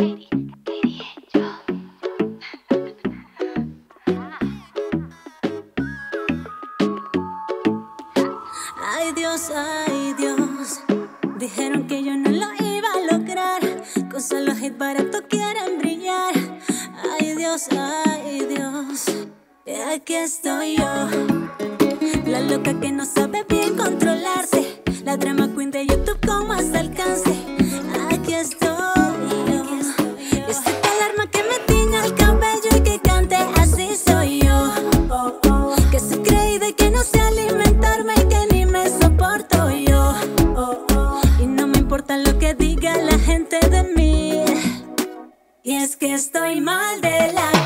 Ay Dios, ay Dios, dijeron que yo no lo iba a lograr. Con solo hit barato quieren brillar. Ay Dios, ay Dios, aquí estoy yo. La loca que no sabe bien controlarse. De mí. Y es que estoy mal de la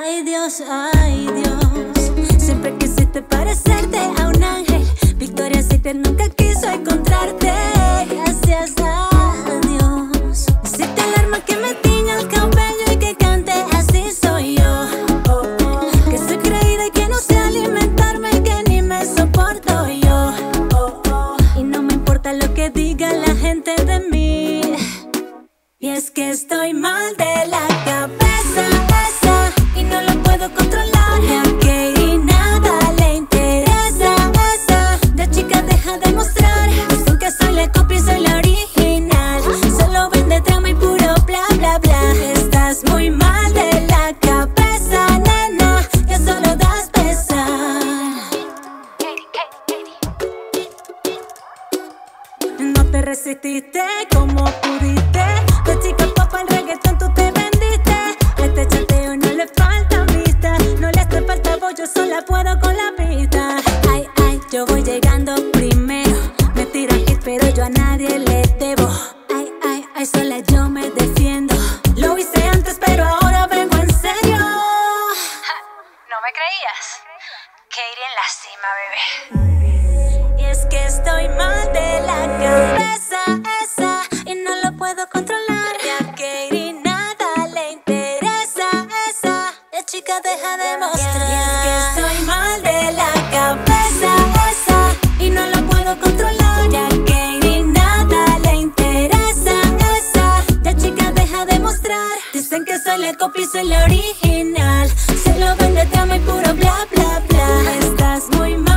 Ay Dios, ay Dios, siempre quisiste parecerte a un ángel. Victoria Secret nunca quiso encontrarte. Gracias a Dios. Hiciste alarma que me tiña el cabello y que cante así soy yo. Que soy creída y que no sé alimentarme y que ni me soporto yo. Y no me importa lo que diga la gente de mí. Y es que estoy mal resististe como pudiste. De chica papa el reggaetón tú te vendiste. A este chateo no le falta vista. No le hace falta voz, yo sola puedo con la pista. Ay, ay, yo voy llegando primero. Me tiran hit, pero yo a nadie le debo. Ay, ay, ay, sola yo me defiendo. Lo hice antes, pero ahora vengo en serio. ¿No me creías? Katie en la cima, bebé. Y es que estoy mal de la cabeza chica deja de mostrar. Y es que estoy mal de la cabeza esa y no lo puedo controlar. Ya que ni nada le interesa esa. La chica deja de mostrar. Dicen que soy la copia y soy la original. Se lo ven puro bla bla bla. Estás muy mal.